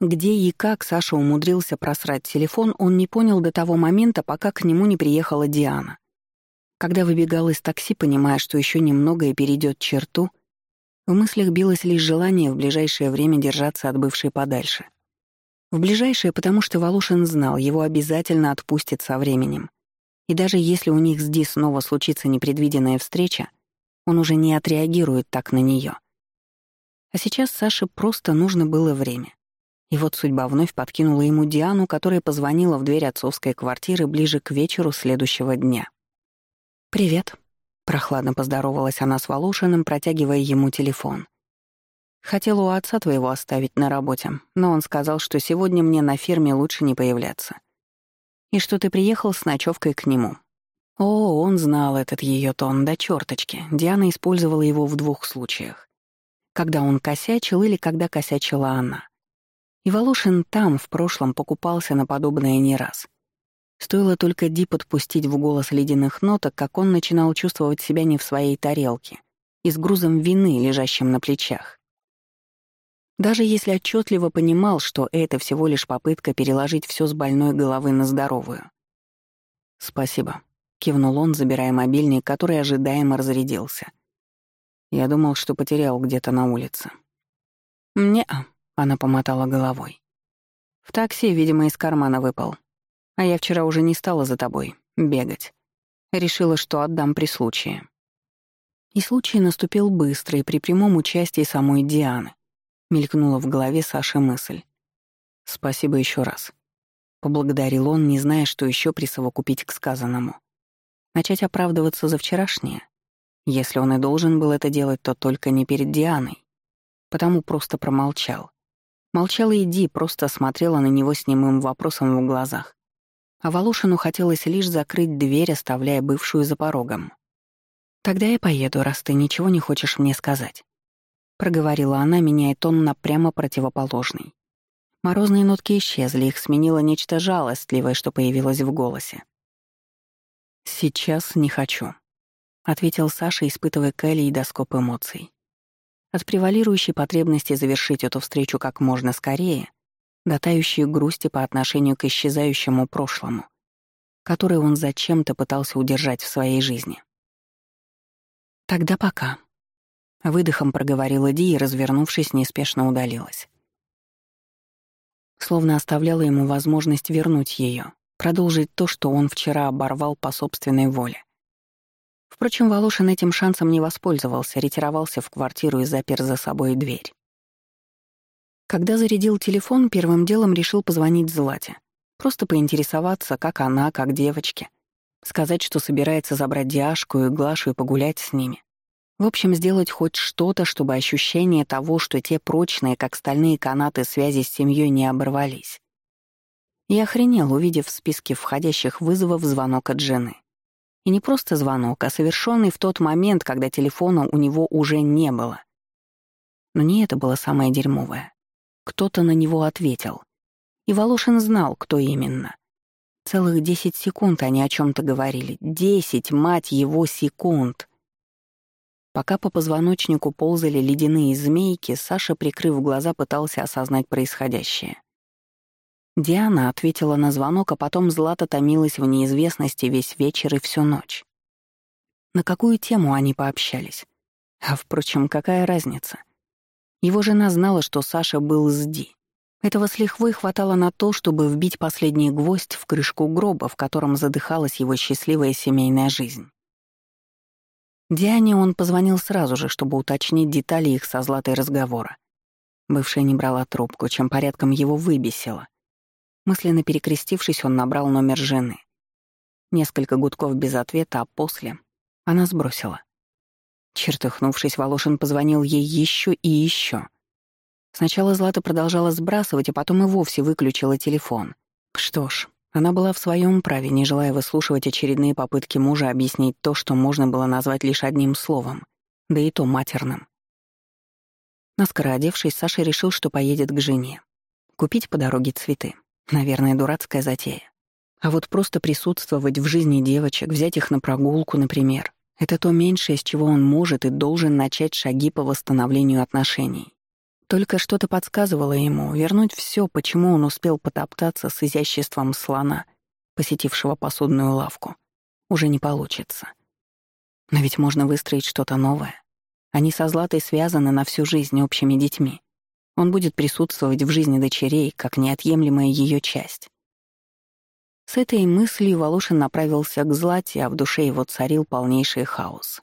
Где и как Саша умудрился просрать телефон, он не понял до того момента, пока к нему не приехала Диана. Когда выбегал из такси, понимая, что еще немного и перейдет черту, в мыслях билось лишь желание в ближайшее время держаться от бывшей подальше. В ближайшее, потому что Волошин знал, его обязательно отпустят со временем. И даже если у них с Ди снова случится непредвиденная встреча, он уже не отреагирует так на нее. А сейчас Саше просто нужно было время. И вот судьба вновь подкинула ему Диану, которая позвонила в дверь отцовской квартиры ближе к вечеру следующего дня. «Привет», — прохладно поздоровалась она с Волошиным, протягивая ему телефон. Хотела у отца твоего оставить на работе, но он сказал, что сегодня мне на ферме лучше не появляться. И что ты приехал с ночевкой к нему. О, он знал этот ее тон до черточки. Диана использовала его в двух случаях. Когда он косячил или когда косячила она. И Волошин там, в прошлом, покупался на подобное не раз. Стоило только Ди подпустить в голос ледяных ноток, как он начинал чувствовать себя не в своей тарелке и с грузом вины, лежащим на плечах. Даже если отчетливо понимал, что это всего лишь попытка переложить все с больной головы на здоровую. «Спасибо», — кивнул он, забирая мобильник, который ожидаемо разрядился. Я думал, что потерял где-то на улице. «Не-а», — она помотала головой. «В такси, видимо, из кармана выпал. А я вчера уже не стала за тобой бегать. Решила, что отдам при случае». И случай наступил быстро и при прямом участии самой Дианы, мелькнула в голове Саши мысль. «Спасибо еще раз». Поблагодарил он, не зная, что еще присовокупить к сказанному. Начать оправдываться за вчерашнее? Если он и должен был это делать, то только не перед Дианой. Потому просто промолчал. Молчала и Ди, просто смотрела на него с немым вопросом в глазах. А Волошину хотелось лишь закрыть дверь, оставляя бывшую за порогом. «Тогда я поеду, раз ты ничего не хочешь мне сказать». — проговорила она, меняя тон на прямо противоположный. Морозные нотки исчезли, их сменило нечто жалостливое, что появилось в голосе. «Сейчас не хочу», — ответил Саша, испытывая калейдоскоп эмоций. От превалирующей потребности завершить эту встречу как можно скорее, до тающей грусти по отношению к исчезающему прошлому, который он зачем-то пытался удержать в своей жизни. «Тогда пока», Выдохом проговорила Ди и, развернувшись, неспешно удалилась. Словно оставляла ему возможность вернуть ее, продолжить то, что он вчера оборвал по собственной воле. Впрочем, Волошин этим шансом не воспользовался, ретировался в квартиру и запер за собой дверь. Когда зарядил телефон, первым делом решил позвонить Злате. Просто поинтересоваться, как она, как девочки. Сказать, что собирается забрать Диашку и Глашу и погулять с ними. В общем, сделать хоть что-то, чтобы ощущение того, что те прочные, как стальные канаты связи с семьей, не оборвались. Я охренел, увидев в списке входящих вызовов звонок от жены. И не просто звонок, а совершенный в тот момент, когда телефона у него уже не было. Но не это было самое дерьмовое. Кто-то на него ответил. И Волошин знал, кто именно. Целых десять секунд они о чем то говорили. Десять, мать его, секунд. Пока по позвоночнику ползали ледяные змейки, Саша, прикрыв глаза, пытался осознать происходящее. Диана ответила на звонок, а потом Злата томилась в неизвестности весь вечер и всю ночь. На какую тему они пообщались? А, впрочем, какая разница? Его жена знала, что Саша был с Ди. Этого с лихвой хватало на то, чтобы вбить последний гвоздь в крышку гроба, в котором задыхалась его счастливая семейная жизнь. Диане он позвонил сразу же, чтобы уточнить детали их со Златой разговора. Бывшая не брала трубку, чем порядком его выбесило. Мысленно перекрестившись, он набрал номер жены. Несколько гудков без ответа, а после она сбросила. Чертыхнувшись, Волошин позвонил ей еще и еще. Сначала Злата продолжала сбрасывать, а потом и вовсе выключила телефон. Что ж, она была в своем праве, не желая выслушивать очередные попытки мужа объяснить то, что можно было назвать лишь одним словом, да и то матерным. Наскоро одевшись, Саша решил, что поедет к жене. Купить по дороге цветы. Наверное, дурацкая затея. А вот просто присутствовать в жизни девочек, взять их на прогулку, например, это то меньшее, с чего он может и должен начать шаги по восстановлению отношений. Только что-то подсказывало ему вернуть все, почему он успел потоптаться с изяществом слона, посетившего посудную лавку. Уже не получится. Но ведь можно выстроить что-то новое. Они со Златой связаны на всю жизнь общими детьми. Он будет присутствовать в жизни дочерей, как неотъемлемая ее часть. С этой мыслью Волошин направился к Злате, а в душе его царил полнейший хаос.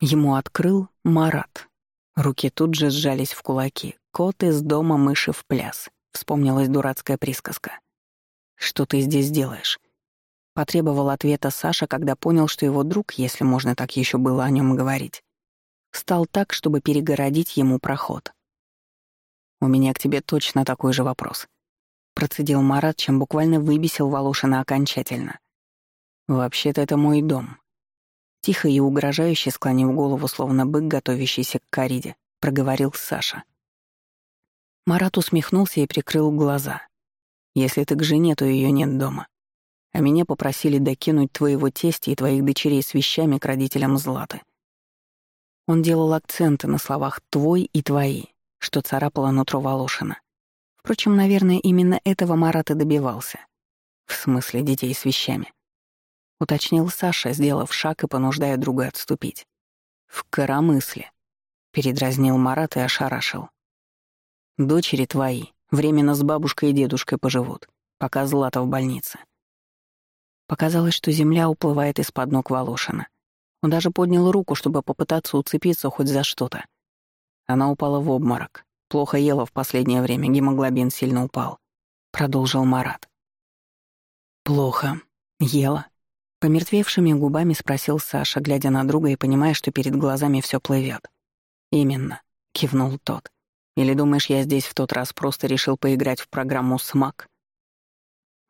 Ему открыл Марат. Руки тут же сжались в кулаки. «Кот из дома, мыши в пляс», — вспомнилась дурацкая присказка. «Что ты здесь делаешь?» Потребовал ответа Саша, когда понял, что его друг, если можно так еще было о нем говорить, стал так, чтобы перегородить ему проход. «У меня к тебе точно такой же вопрос», — процедил Марат, чем буквально выбесил Волошина окончательно. «Вообще-то это мой дом». Тихо и угрожающе склонив голову, словно бык, готовящийся к кориде, проговорил Саша. Марат усмехнулся и прикрыл глаза. «Если ты к жене, то ее нет дома а меня попросили докинуть твоего тестя и твоих дочерей с вещами к родителям Златы. Он делал акценты на словах «твой» и «твои», что царапало нутро Волошина. Впрочем, наверное, именно этого Марат и добивался. В смысле детей с вещами. Уточнил Саша, сделав шаг и понуждая друга отступить. «В коромысле», — передразнил Марат и ошарашил. «Дочери твои временно с бабушкой и дедушкой поживут, пока Злата в больнице. Показалось, что земля уплывает из-под ног Волошина. Он даже поднял руку, чтобы попытаться уцепиться хоть за что-то. Она упала в обморок. Плохо ела в последнее время, гемоглобин сильно упал. Продолжил Марат. «Плохо. Ела?» Помертвевшими губами спросил Саша, глядя на друга и понимая, что перед глазами все плывет. «Именно», — кивнул тот. «Или думаешь, я здесь в тот раз просто решил поиграть в программу «Смак»?»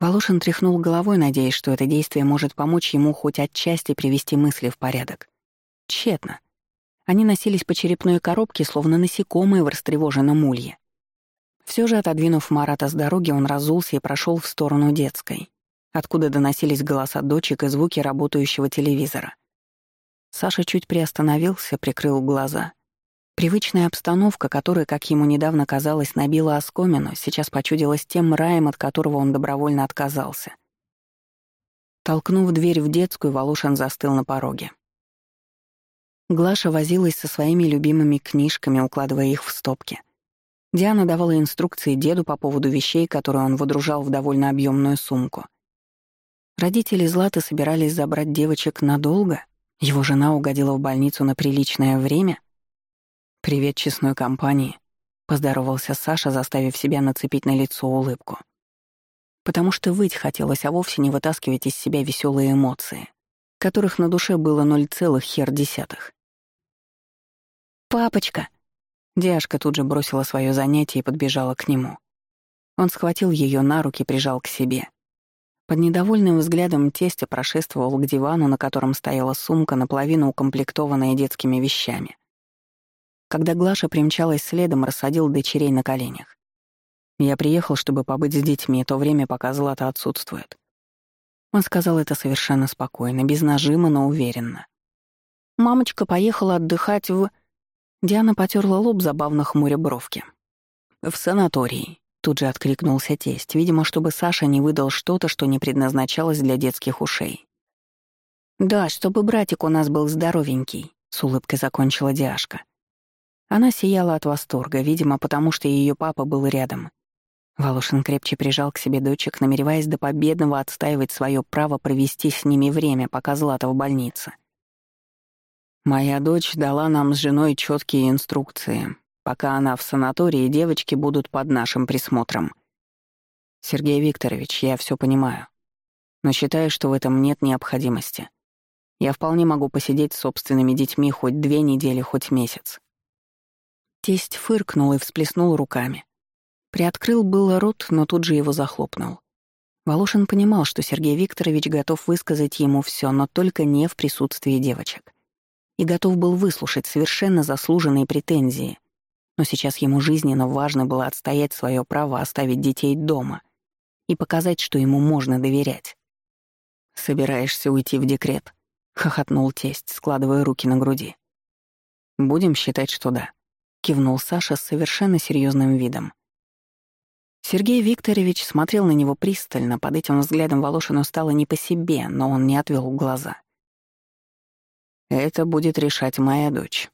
Волошин тряхнул головой, надеясь, что это действие может помочь ему хоть отчасти привести мысли в порядок. Тщетно. Они носились по черепной коробке, словно насекомые в растревоженном улье. Все же, отодвинув Марата с дороги, он разулся и прошел в сторону детской, откуда доносились голоса дочек и звуки работающего телевизора. Саша чуть приостановился, прикрыл глаза — Привычная обстановка, которая, как ему недавно казалось, набила оскомину, сейчас почудилась тем раем, от которого он добровольно отказался. Толкнув дверь в детскую, Волошин застыл на пороге. Глаша возилась со своими любимыми книжками, укладывая их в стопки. Диана давала инструкции деду по поводу вещей, которые он выдружал в довольно объемную сумку. Родители Златы собирались забрать девочек надолго. Его жена угодила в больницу на приличное время. «Привет честной компании», — поздоровался Саша, заставив себя нацепить на лицо улыбку. Потому что выть хотелось, а вовсе не вытаскивать из себя веселые эмоции, которых на душе было ноль целых хер десятых. «Папочка!» Диашка тут же бросила свое занятие и подбежала к нему. Он схватил ее на руки, прижал к себе. Под недовольным взглядом тестя прошествовал к дивану, на котором стояла сумка, наполовину укомплектованная детскими вещами. Когда Глаша примчалась следом, рассадил дочерей на коленях. Я приехал, чтобы побыть с детьми, то время, пока Злата отсутствует. Он сказал это совершенно спокойно, без нажима, но уверенно. Мамочка поехала отдыхать в... Диана потерла лоб, забавно хмуря бровки. «В санатории», — тут же откликнулся тесть, видимо, чтобы Саша не выдал что-то, что не предназначалось для детских ушей. «Да, чтобы братик у нас был здоровенький», — с улыбкой закончила Диашка. Она сияла от восторга, видимо, потому что ее папа был рядом. Волошин крепче прижал к себе дочек, намереваясь до победного отстаивать свое право провести с ними время, пока Злата в больнице. «Моя дочь дала нам с женой четкие инструкции. Пока она в санатории, девочки будут под нашим присмотром. Сергей Викторович, я все понимаю. Но считаю, что в этом нет необходимости. Я вполне могу посидеть с собственными детьми хоть две недели, хоть месяц. Тесть фыркнул и всплеснул руками. Приоткрыл было рот, но тут же его захлопнул. Волошин понимал, что Сергей Викторович готов высказать ему все, но только не в присутствии девочек. И готов был выслушать совершенно заслуженные претензии. Но сейчас ему жизненно важно было отстоять свое право оставить детей дома и показать, что ему можно доверять. «Собираешься уйти в декрет?» — хохотнул тесть, складывая руки на груди. Будем считать, что да. Кивнул Саша с совершенно серьезным видом. Сергей Викторович смотрел на него пристально, под этим взглядом Волошину стало не по себе, но он не отвел глаза. «Это будет решать моя дочь.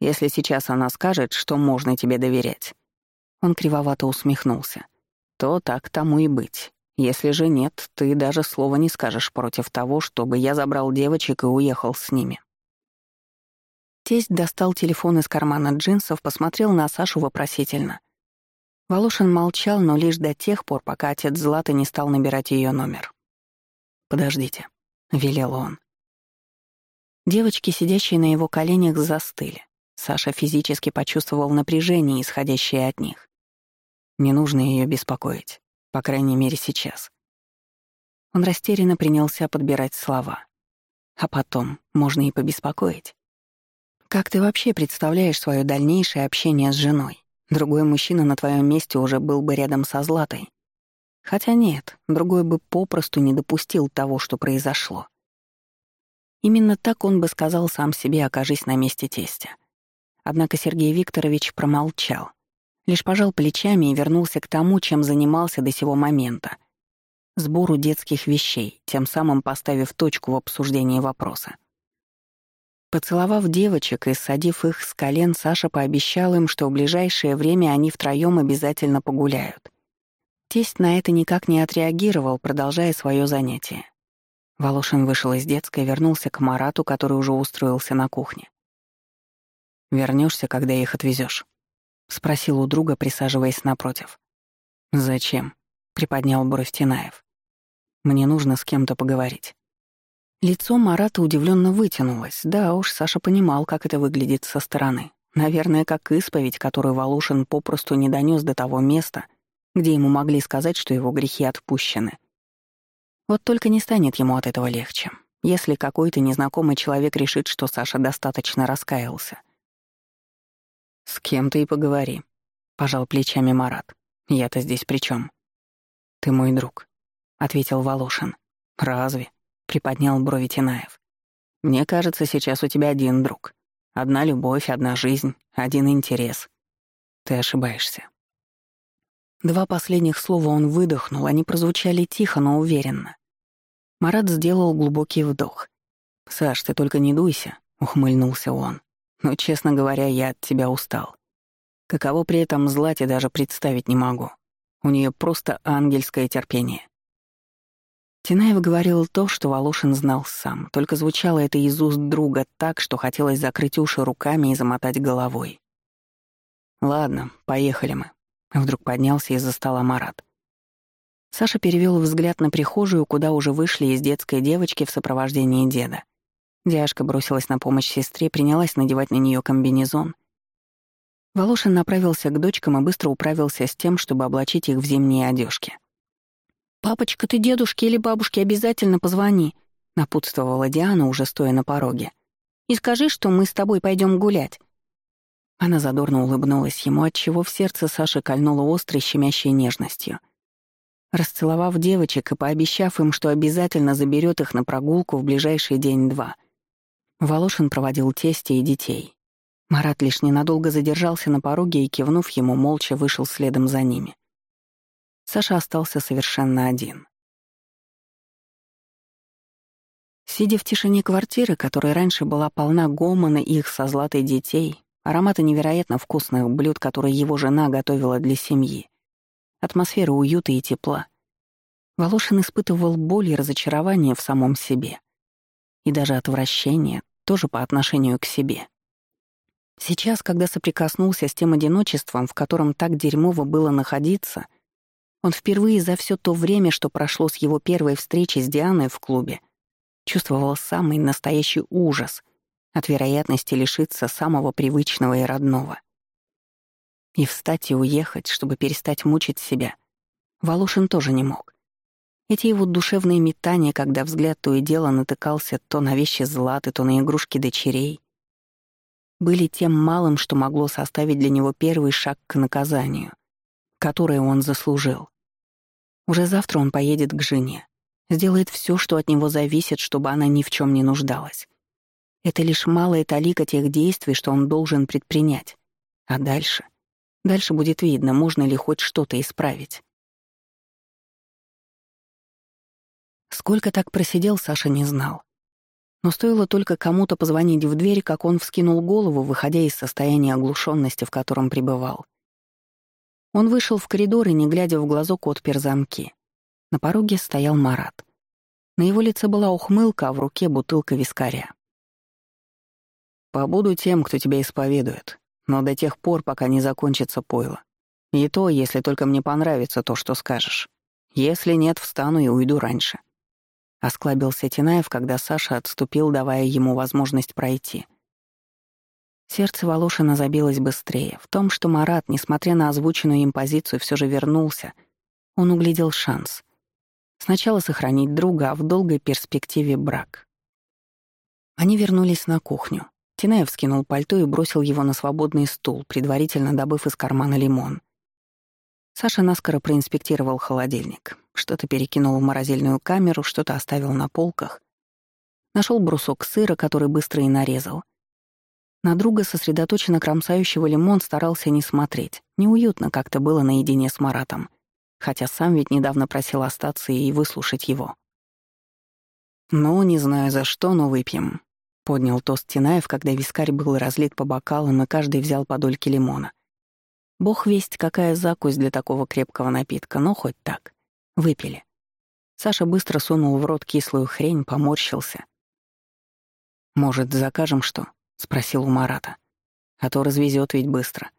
Если сейчас она скажет, что можно тебе доверять». Он кривовато усмехнулся. «То так тому и быть. Если же нет, ты даже слова не скажешь против того, чтобы я забрал девочек и уехал с ними». Тесть достал телефон из кармана джинсов, посмотрел на Сашу вопросительно. Волошин молчал, но лишь до тех пор, пока отец Златы не стал набирать ее номер. «Подождите», — велел он. Девочки, сидящие на его коленях, застыли. Саша физически почувствовал напряжение, исходящее от них. Не нужно ее беспокоить, по крайней мере сейчас. Он растерянно принялся подбирать слова. А потом можно и побеспокоить. Как ты вообще представляешь свое дальнейшее общение с женой? Другой мужчина на твоем месте уже был бы рядом со Златой. Хотя нет, другой бы попросту не допустил того, что произошло. Именно так он бы сказал сам себе, окажись на месте тестя. Однако Сергей Викторович промолчал, лишь пожал плечами и вернулся к тому, чем занимался до сего момента — сбору детских вещей, тем самым поставив точку в обсуждении вопроса. Поцеловав девочек и садив их с колен, Саша пообещал им, что в ближайшее время они втроём обязательно погуляют. Тесть на это никак не отреагировал, продолжая свое занятие. Волошин вышел из детской вернулся к Марату, который уже устроился на кухне. Вернешься, когда их отвезешь? спросил у друга, присаживаясь напротив. «Зачем?» — приподнял бровь Тинаев. «Мне нужно с кем-то поговорить». Лицо Марата удивленно вытянулось. Да уж, Саша понимал, как это выглядит со стороны. Наверное, как исповедь, которую Волошин попросту не донес до того места, где ему могли сказать, что его грехи отпущены. Вот только не станет ему от этого легче, если какой-то незнакомый человек решит, что Саша достаточно раскаялся. «С кем ты и поговори», — пожал плечами Марат. «Я-то здесь при чем? «Ты мой друг», — ответил Волошин. «Разве?» Приподнял брови Тинаев. «Мне кажется, сейчас у тебя один друг. Одна любовь, одна жизнь, один интерес. Ты ошибаешься». Два последних слова он выдохнул, они прозвучали тихо, но уверенно. Марат сделал глубокий вдох. «Саш, ты только не дуйся», — ухмыльнулся он. «Но, честно говоря, я от тебя устал. Каково при этом злате даже представить не могу. У нее просто ангельское терпение. Тинаев говорил то, что Волошин знал сам, только звучало это из уст друга так, что хотелось закрыть уши руками и замотать головой. «Ладно, поехали мы», — вдруг поднялся из-за стола Марат. Саша перевел взгляд на прихожую, куда уже вышли из детской девочки в сопровождении деда. Дяшка бросилась на помощь сестре, принялась надевать на нее комбинезон. Волошин направился к дочкам и быстро управился с тем, чтобы облачить их в зимние одежки. «Папочка, ты дедушке или бабушке обязательно позвони», — напутствовала Диана, уже стоя на пороге. «И скажи, что мы с тобой пойдем гулять». Она задорно улыбнулась ему, отчего в сердце Саши кольнуло острой щемящей нежностью. Расцеловав девочек и пообещав им, что обязательно заберет их на прогулку в ближайший день-два, Волошин проводил тестя и детей. Марат лишь ненадолго задержался на пороге и, кивнув ему, молча вышел следом за ними. Саша остался совершенно один. Сидя в тишине квартиры, которая раньше была полна гомона их со златой детей, аромата невероятно вкусных блюд, которые его жена готовила для семьи, атмосфера уюта и тепла, Волошин испытывал боль и разочарование в самом себе. И даже отвращение, тоже по отношению к себе. Сейчас, когда соприкоснулся с тем одиночеством, в котором так дерьмово было находиться — он впервые за все то время, что прошло с его первой встречи с Дианой в клубе, чувствовал самый настоящий ужас от вероятности лишиться самого привычного и родного. И встать и уехать, чтобы перестать мучить себя, Волошин тоже не мог. Эти его душевные метания, когда взгляд то и дело натыкался то на вещи Златы, то на игрушки дочерей, были тем малым, что могло составить для него первый шаг к наказанию которое он заслужил. Уже завтра он поедет к жене, сделает все, что от него зависит, чтобы она ни в чем не нуждалась. Это лишь малая талика тех действий, что он должен предпринять. А дальше? Дальше будет видно, можно ли хоть что-то исправить. Сколько так просидел, Саша не знал. Но стоило только кому-то позвонить в дверь, как он вскинул голову, выходя из состояния оглушенности, в котором пребывал. Он вышел в коридор и, не глядя в глазок, отпер замки. На пороге стоял Марат. На его лице была ухмылка, а в руке бутылка вискаря. «Побуду тем, кто тебя исповедует, но до тех пор, пока не закончится пойло. И то, если только мне понравится то, что скажешь. Если нет, встану и уйду раньше». Осклабился Тинаев, когда Саша отступил, давая ему возможность пройти. Сердце Волошина забилось быстрее. В том, что Марат, несмотря на озвученную им позицию, все же вернулся, он углядел шанс. Сначала сохранить друга, а в долгой перспективе брак. Они вернулись на кухню. Тинаев скинул пальто и бросил его на свободный стул, предварительно добыв из кармана лимон. Саша наскоро проинспектировал холодильник. Что-то перекинул в морозильную камеру, что-то оставил на полках. Нашел брусок сыра, который быстро и нарезал. На друга, сосредоточенно кромсающего лимон, старался не смотреть. Неуютно как-то было наедине с Маратом. Хотя сам ведь недавно просил остаться и выслушать его. «Ну, не знаю за что, но выпьем», — поднял тост Тинаев, когда вискарь был разлит по бокалам, и каждый взял по дольке лимона. Бог весть, какая закусь для такого крепкого напитка, но хоть так. Выпили. Саша быстро сунул в рот кислую хрень, поморщился. «Может, закажем что?» — спросил у Марата. «А то развезет ведь быстро».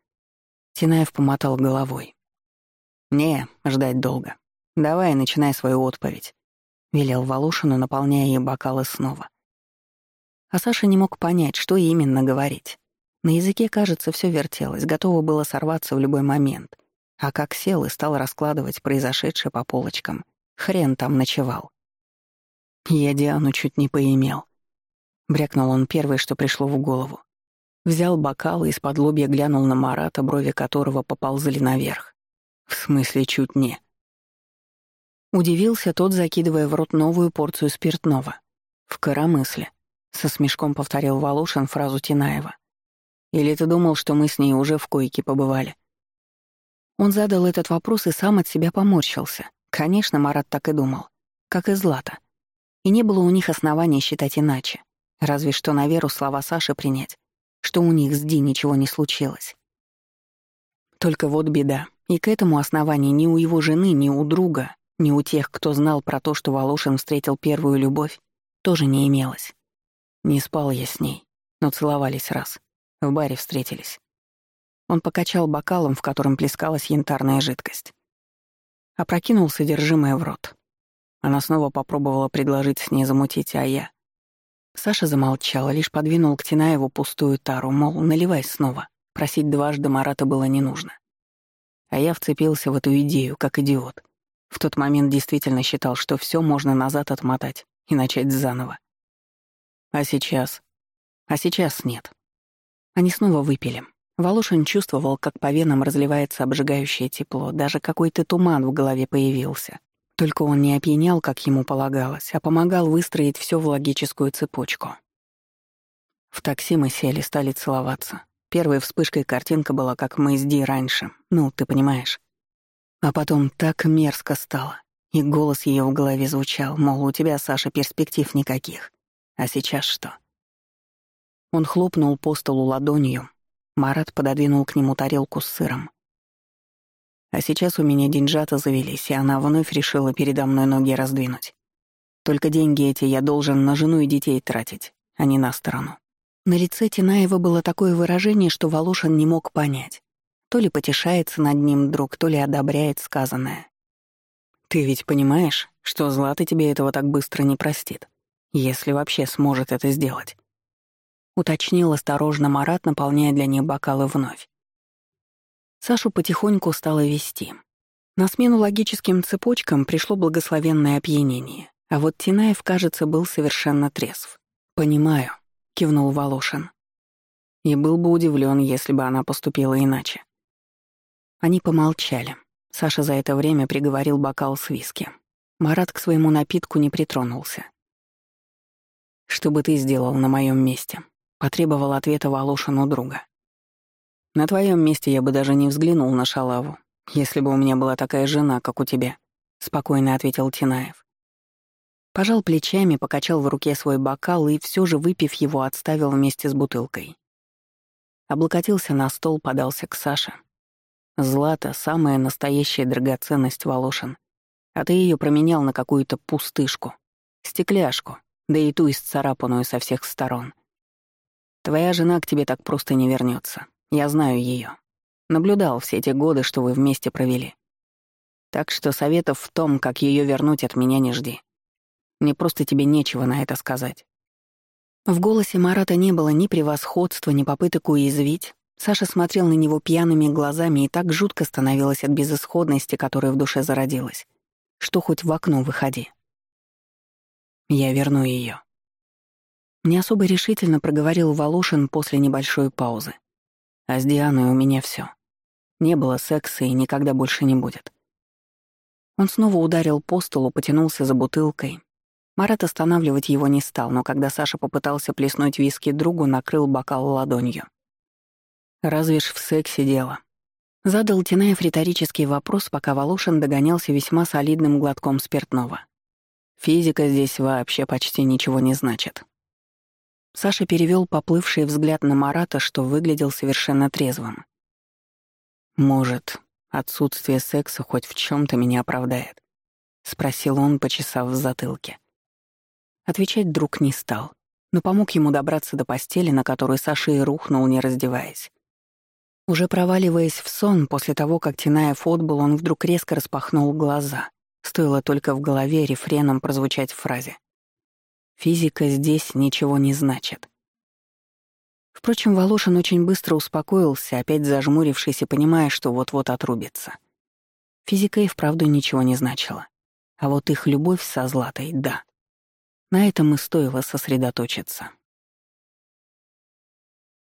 Тинаев помотал головой. «Не, ждать долго. Давай, начинай свою отповедь», — велел Волошину, наполняя ей бокалы снова. А Саша не мог понять, что именно говорить. На языке, кажется, все вертелось, готово было сорваться в любой момент. А как сел и стал раскладывать произошедшее по полочкам, хрен там ночевал. Я Диану чуть не поимел. Брякнул он первое, что пришло в голову. Взял бокал и из-под лобья глянул на Марата, брови которого поползли наверх. В смысле, чуть не. Удивился тот, закидывая в рот новую порцию спиртного. В коромысле. Со смешком повторил Волошин фразу Тинаева. Или ты думал, что мы с ней уже в койке побывали?» Он задал этот вопрос и сам от себя поморщился. Конечно, Марат так и думал. Как и Злата. И не было у них оснований считать иначе. Разве что на веру слова Саши принять, что у них с Ди ничего не случилось. Только вот беда. И к этому основанию ни у его жены, ни у друга, ни у тех, кто знал про то, что Волошин встретил первую любовь, тоже не имелось. Не спал я с ней, но целовались раз. В баре встретились. Он покачал бокалом, в котором плескалась янтарная жидкость. Опрокинул содержимое в рот. Она снова попробовала предложить с ней замутить, а я... Саша замолчала, лишь подвинул к Тинаеву пустую тару, мол, наливай снова. Просить дважды Марата было не нужно. А я вцепился в эту идею, как идиот. В тот момент действительно считал, что все можно назад отмотать и начать заново. А сейчас? А сейчас нет. Они снова выпили. Волошин чувствовал, как по венам разливается обжигающее тепло, даже какой-то туман в голове появился. Только он не опьянял, как ему полагалось, а помогал выстроить все в логическую цепочку. В такси мы сели, стали целоваться. Первой вспышкой картинка была, как мы с Ди раньше, ну, ты понимаешь. А потом так мерзко стало, и голос ее в голове звучал, мол, у тебя, Саша, перспектив никаких. А сейчас что? Он хлопнул по столу ладонью. Марат пододвинул к нему тарелку с сыром. А сейчас у меня деньжата завелись, и она вновь решила передо мной ноги раздвинуть. Только деньги эти я должен на жену и детей тратить, а не на сторону. На лице Тинаева было такое выражение, что Волошин не мог понять. То ли потешается над ним друг, то ли одобряет сказанное. «Ты ведь понимаешь, что Злата тебе этого так быстро не простит, если вообще сможет это сделать?» уточнил осторожно Марат, наполняя для них бокалы вновь. Сашу потихоньку стало вести. На смену логическим цепочкам пришло благословенное опьянение, а вот Тинаев, кажется, был совершенно трезв. «Понимаю», — кивнул Волошин. И был бы удивлен, если бы она поступила иначе. Они помолчали. Саша за это время приговорил бокал с виски. Марат к своему напитку не притронулся. «Что бы ты сделал на моем месте?» — потребовал ответа Волошин у друга. «На твоем месте я бы даже не взглянул на шалаву, если бы у меня была такая жена, как у тебя», — спокойно ответил Тинаев. Пожал плечами, покачал в руке свой бокал и, все же выпив его, отставил вместе с бутылкой. Облокотился на стол, подался к Саше. Злата — самая настоящая драгоценность Волошин. А ты ее променял на какую-то пустышку, стекляшку, да и ту исцарапанную со всех сторон. Твоя жена к тебе так просто не вернется. Я знаю ее. Наблюдал все эти годы, что вы вместе провели. Так что советов в том, как ее вернуть, от меня не жди. Мне просто тебе нечего на это сказать». В голосе Марата не было ни превосходства, ни попыток уязвить. Саша смотрел на него пьяными глазами, и так жутко становилось от безысходности, которая в душе зародилась, что хоть в окно выходи. Я верну ее. Не особо решительно проговорил Волошин после небольшой паузы. А с Дианой у меня все. Не было секса и никогда больше не будет. Он снова ударил по столу, потянулся за бутылкой, Марат останавливать его не стал, но когда Саша попытался плеснуть виски другу, накрыл бокал ладонью. «Разве ж в сексе дело?» Задал Тинаев риторический вопрос, пока Волошин догонялся весьма солидным глотком спиртного. «Физика здесь вообще почти ничего не значит». Саша перевел поплывший взгляд на Марата, что выглядел совершенно трезвым. «Может, отсутствие секса хоть в чем то меня оправдает?» — спросил он, почесав в затылке. Отвечать друг не стал, но помог ему добраться до постели, на которой Саша и рухнул, не раздеваясь. Уже проваливаясь в сон, после того, как Тинаев отбыл, он вдруг резко распахнул глаза. Стоило только в голове рефреном прозвучать фразе. «Физика здесь ничего не значит». Впрочем, Волошин очень быстро успокоился, опять зажмурившись и понимая, что вот-вот отрубится. Физика и вправду ничего не значила. А вот их любовь со Златой — да. На этом и стоило сосредоточиться.